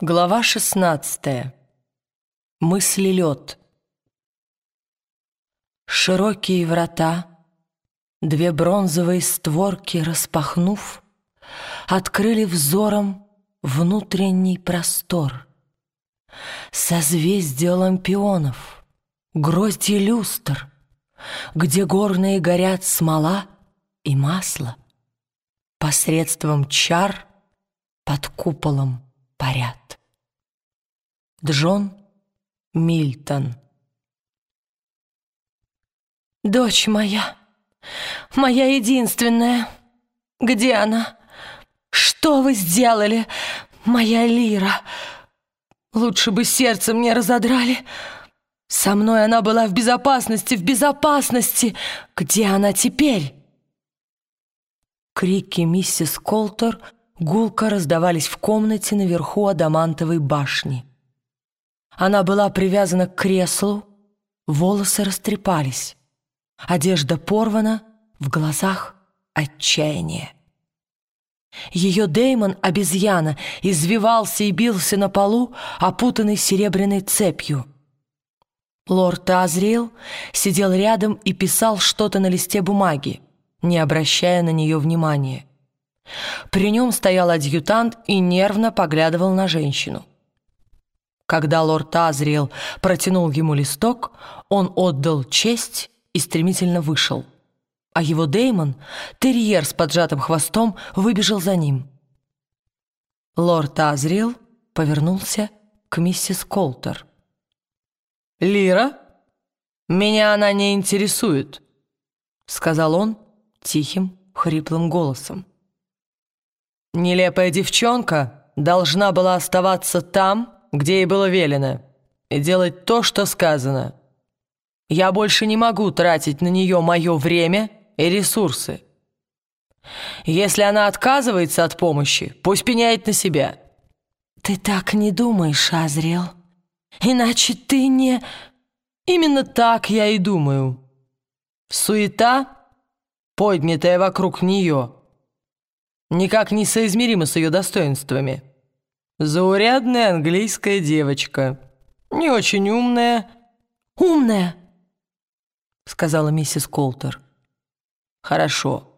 Глава шестнадцатая. Мыслелед. Широкие врата, две бронзовые створки распахнув, Открыли взором внутренний простор. Созвездие лампионов, гроздья люстр, Где горные горят смола и масло, Посредством чар под куполом парят. Джон Мильтон Дочь моя, моя единственная, где она? Что вы сделали, моя лира? Лучше бы сердце мне разодрали. Со мной она была в безопасности, в безопасности. Где она теперь? Крики миссис Колтер гулко раздавались в комнате наверху адамантовой башни. Она была привязана к креслу, волосы растрепались, одежда порвана, в глазах отчаяние. Ее Деймон, обезьяна, извивался и бился на полу, опутанный серебряной цепью. Лорд Азриэл сидел рядом и писал что-то на листе бумаги, не обращая на нее внимания. При нем стоял адъютант и нервно поглядывал на женщину. Когда лорд Азриэл протянул ему листок, он отдал честь и стремительно вышел. А его Деймон, терьер с поджатым хвостом, выбежал за ним. Лорд Азриэл повернулся к миссис Колтер. «Лира? Меня она не интересует», — сказал он тихим, хриплым голосом. Нелепая девчонка должна была оставаться там, где ей было велено, и делать то, что сказано. Я больше не могу тратить на нее мое время и ресурсы. Если она отказывается от помощи, пусть пеняет на себя. Ты так не думаешь, Азриэл. Иначе ты не... Именно так я и думаю. Суета, поднятая вокруг нее, никак не соизмеримо с ее достоинствами. Заурядная английская девочка, не очень умная. «Умная», — сказала миссис Колтер. «Хорошо.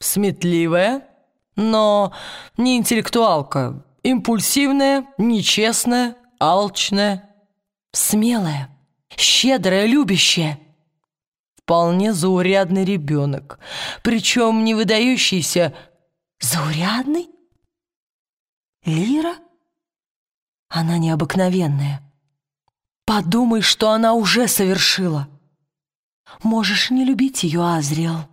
Сметливая, но не интеллектуалка, импульсивная, нечестная, алчная». «Смелая, щедрая, любящая» вполне заурядный ребенок, причем не выдающийся Заурядный? Лира? Она необыкновенная. Подумай, что она уже совершила. Можешь не любить ее, Азриэл,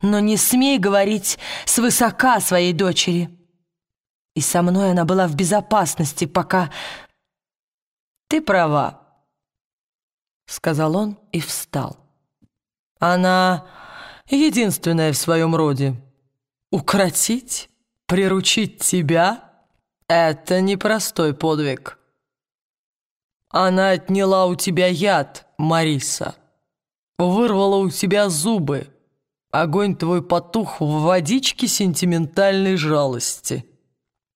но не смей говорить свысока своей дочери. И со мной она была в безопасности, пока... Ты права, — сказал он и встал. Она единственная в своем роде. Укротить, приручить тебя — это непростой подвиг. Она отняла у тебя яд, Мариса, вырвала у тебя зубы. Огонь твой потух в водичке сентиментальной жалости.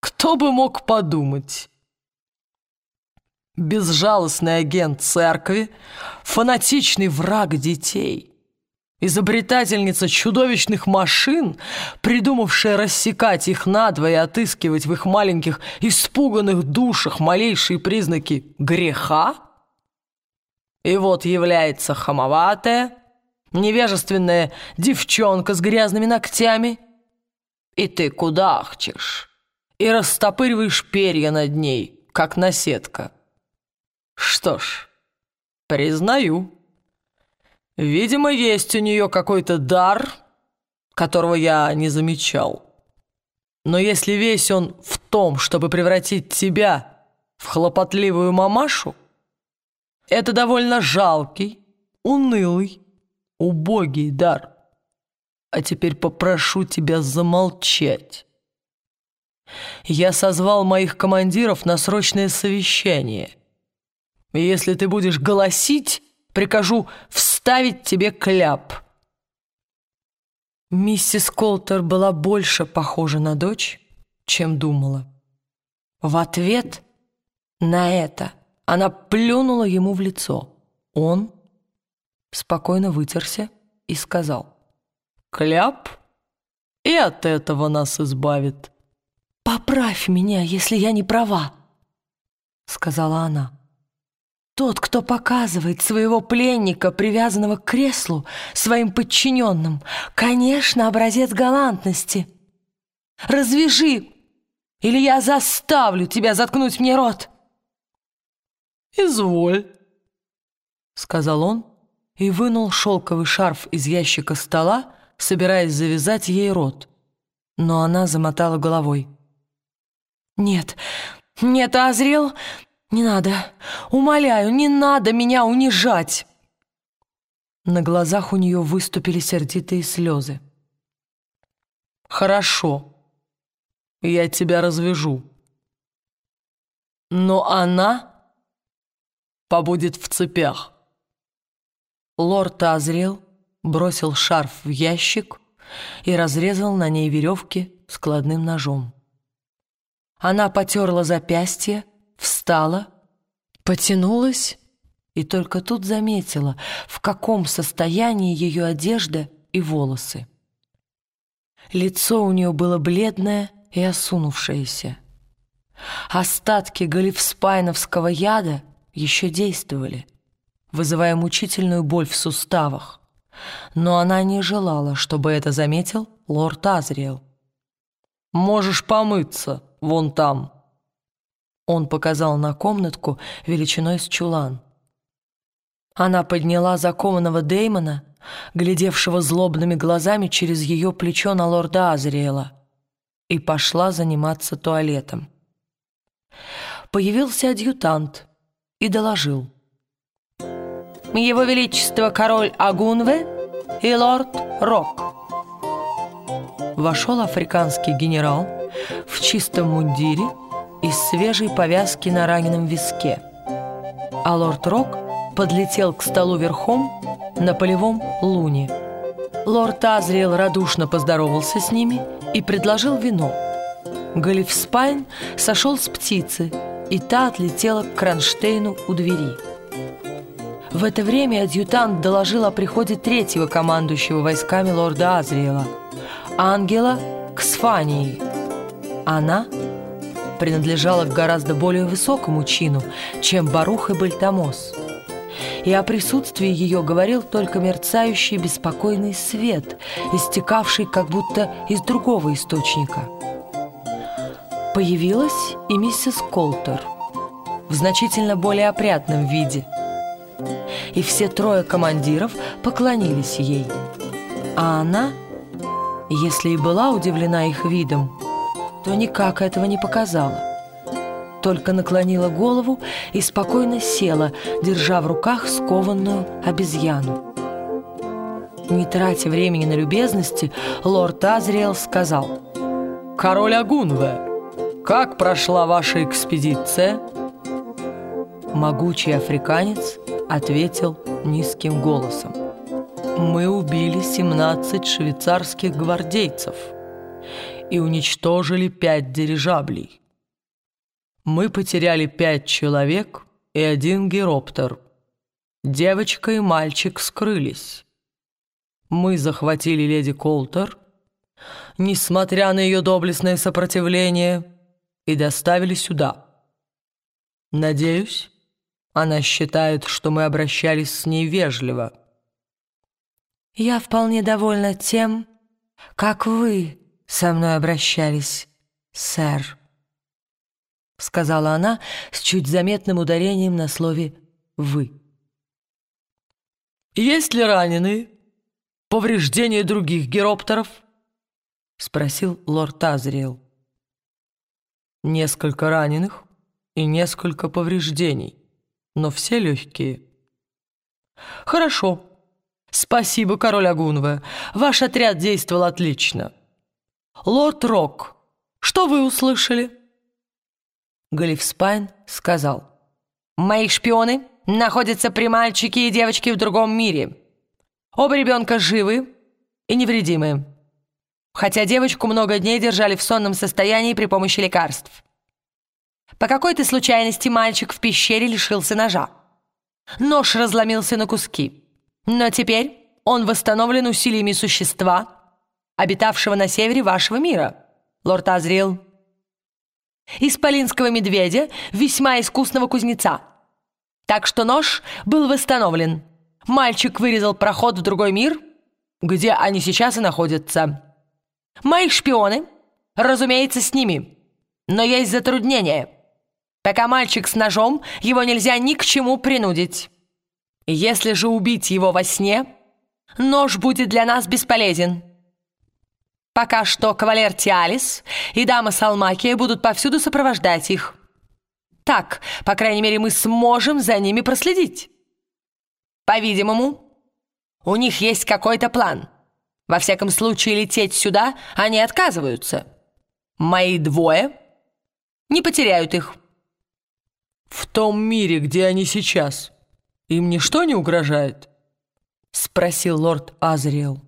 Кто бы мог подумать? Безжалостный агент церкви, фанатичный враг детей — Изобретательница чудовищных машин, придумавшая рассекать их надвое и отыскивать в их маленьких испуганных душах малейшие признаки греха? И вот является хамоватая, невежественная девчонка с грязными ногтями, и ты кудахчешь и растопыриваешь перья над ней, как наседка. Что ж, признаю, Видимо, есть у нее какой-то дар, которого я не замечал. Но если весь он в том, чтобы превратить тебя в хлопотливую мамашу, это довольно жалкий, унылый, убогий дар. А теперь попрошу тебя замолчать. Я созвал моих командиров на срочное совещание. Если ты будешь голосить, прикажу вставить тебе кляп». Миссис Колтер была больше похожа на дочь, чем думала. В ответ на это она плюнула ему в лицо. Он спокойно вытерся и сказал «Кляп, и от этого нас избавит». «Поправь меня, если я не права», — сказала она. «Тот, кто показывает своего пленника, привязанного к креслу, своим подчиненным, конечно, образец галантности. Развяжи, или я заставлю тебя заткнуть мне рот». «Изволь», — сказал он и вынул шелковый шарф из ящика стола, собираясь завязать ей рот. Но она замотала головой. «Нет, нет, Азриэл, не надо. Умоляю, не надо меня унижать!» На глазах у нее выступили сердитые слезы. «Хорошо, я тебя развяжу. Но она побудет в цепях». Лорд Азриэл бросил шарф в ящик и разрезал на ней веревки складным ножом. Она потерла запястье, встала, потянулась и только тут заметила, в каком состоянии ее одежда и волосы. Лицо у нее было бледное и осунувшееся. Остатки галифспайновского яда еще действовали, вызывая мучительную боль в суставах, но она не желала, чтобы это заметил лорд Азриэл. «Можешь помыться», вон там». Он показал на комнатку величиной с чулан. Она подняла закованного Деймона, глядевшего злобными глазами через ее плечо на лорда Азриэла, и пошла заниматься туалетом. Появился адъютант и доложил. «Его Величество король Агунве и лорд Рок». Вошел африканский генерал – в чистом мундире и свежей повязке на раненом виске. А лорд Рок подлетел к столу верхом на полевом луне. Лорд Азриэл радушно поздоровался с ними и предложил вино. Галифспайн сошел с птицы, и та отлетела к кронштейну у двери. В это время адъютант доложил о приходе третьего командующего войсками лорда Азриэла, ангела Ксфании. Она принадлежала к гораздо более высокому чину, чем Барух и Бальтамос. И о присутствии ее говорил только мерцающий беспокойный свет, истекавший как будто из другого источника. Появилась и миссис Колтер в значительно более опрятном виде. И все трое командиров поклонились ей. А она, если и была удивлена их видом, то никак этого не показала. Только наклонила голову и спокойно села, держа в руках скованную обезьяну. Не тратя времени на любезности, лорд Азриэл сказал «Король Агунве, как прошла ваша экспедиция?» Могучий африканец ответил низким голосом «Мы убили 17 швейцарских гвардейцев» и уничтожили пять дирижаблей. Мы потеряли пять человек и один героптер. Девочка и мальчик скрылись. Мы захватили леди Колтер, несмотря на ее доблестное сопротивление, и доставили сюда. Надеюсь, она считает, что мы обращались с ней вежливо. «Я вполне довольна тем, как вы со мной обращались, сэр», — сказала она с чуть заметным ударением на слове «вы». «Есть ли раненые? Повреждения других героптеров?» — спросил лорд Азриэл. «Несколько раненых и несколько повреждений, но все легкие». «Хорошо. Спасибо, король Агунве. Ваш отряд действовал отлично». «Лорд Рок, что вы услышали?» Галифспайн сказал. «Мои шпионы находятся при мальчике и девочке в другом мире. Оба ребенка живы и невредимы, хотя девочку много дней держали в сонном состоянии при помощи лекарств. По какой-то случайности мальчик в пещере лишился ножа. Нож разломился на куски. Но теперь он восстановлен усилиями существа, обитавшего на севере вашего мира, лорд Азриэл. Исполинского медведя, весьма искусного кузнеца. Так что нож был восстановлен. Мальчик вырезал проход в другой мир, где они сейчас и находятся. Мои шпионы, разумеется, с ними. Но есть затруднение. Пока мальчик с ножом, его нельзя ни к чему принудить. Если же убить его во сне, нож будет для нас бесполезен. Пока что кавалер Тиалис и дама Салмакия будут повсюду сопровождать их. Так, по крайней мере, мы сможем за ними проследить. По-видимому, у них есть какой-то план. Во всяком случае, лететь сюда они отказываются. Мои двое не потеряют их. В том мире, где они сейчас, им ничто не угрожает? Спросил лорд Азриэл.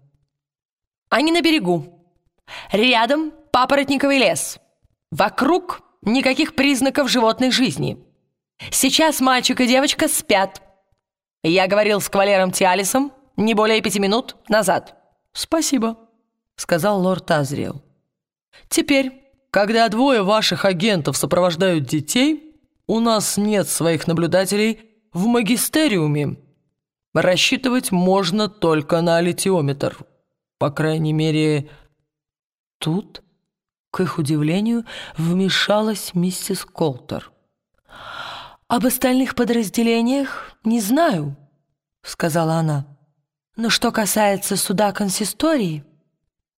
Они на берегу. Рядом папоротниковый лес. Вокруг никаких признаков животной жизни. Сейчас мальчик и девочка спят. Я говорил с кавалером Тиалисом не более пяти минут назад. «Спасибо», — сказал лорд Азриэл. «Теперь, когда двое ваших агентов сопровождают детей, у нас нет своих наблюдателей в магистериуме. Рассчитывать можно только на литиометр. По крайней мере, Тут, к их удивлению, вмешалась миссис Колтер. «Об остальных подразделениях не знаю», — сказала она. «Но что касается суда консистории,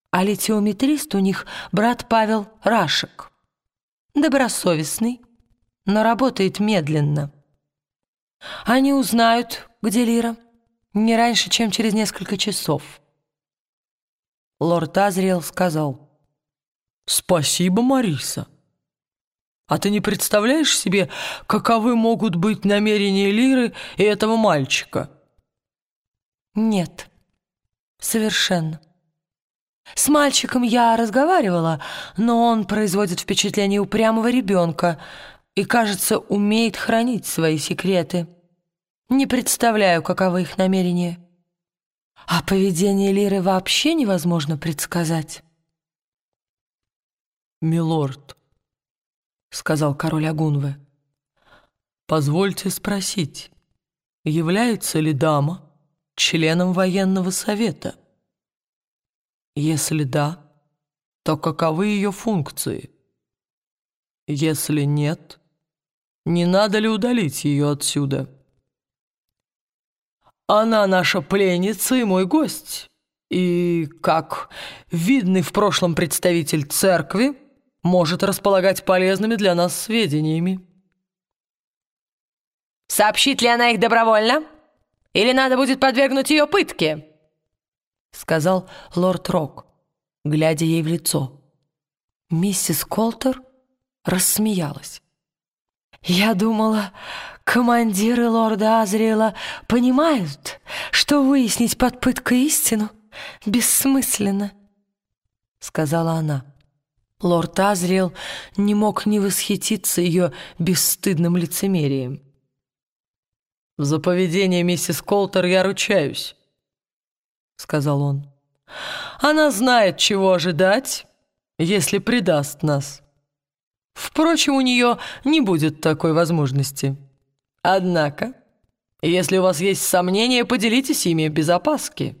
а литиометрист у них брат Павел Рашек. Добросовестный, но работает медленно. Они узнают, где Лира, не раньше, чем через несколько часов». Лорд Азриэл сказал — «Спасибо, Мариса. А ты не представляешь себе, каковы могут быть намерения Лиры и этого мальчика?» «Нет, совершенно. С мальчиком я разговаривала, но он производит впечатление упрямого ребенка и, кажется, умеет хранить свои секреты. Не представляю, каковы их намерения. А поведение Лиры вообще невозможно предсказать». «Милорд», — сказал король Агунве, — «позвольте спросить, является ли дама членом военного совета? Если да, то каковы ее функции? Если нет, не надо ли удалить ее отсюда?» «Она наша пленница и мой гость» и, как видный в прошлом представитель церкви, может располагать полезными для нас сведениями. «Сообщит ли она их добровольно? Или надо будет подвергнуть ее пытке?» Сказал лорд Рок, глядя ей в лицо. Миссис Колтер рассмеялась. «Я думала, командиры лорда Азриэла понимают, что выяснить под пыткой истину бессмысленно», — сказала она. Лорд Азриэл не мог не восхититься ее бесстыдным лицемерием. «За поведение миссис Колтер я ручаюсь», — сказал он. «Она знает, чего ожидать, если предаст нас. Впрочем, у нее не будет такой возможности. Однако, если у вас есть сомнения, поделитесь ими без опаски».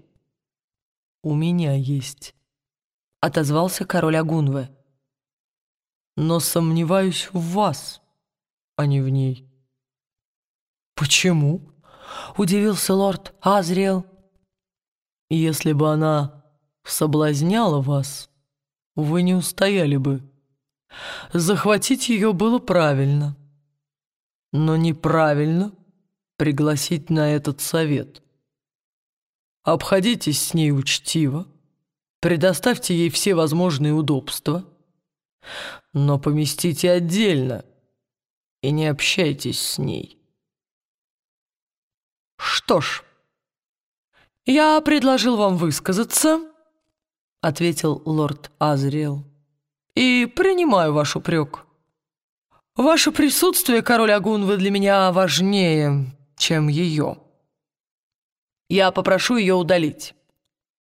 «У меня есть», — отозвался король Агунве но сомневаюсь в вас, а не в ней». «Почему?» — удивился лорд Азриэл. «Если бы она соблазняла вас, вы не устояли бы. Захватить ее было правильно, но неправильно пригласить на этот совет. Обходитесь с ней учтиво, предоставьте ей все возможные удобства» но поместите отдельно и не общайтесь с ней. Что ж, я предложил вам высказаться, ответил лорд Азриэл, и принимаю ваш упрек. Ваше присутствие, король Агунвы, для меня важнее, чем ее. Я попрошу ее удалить.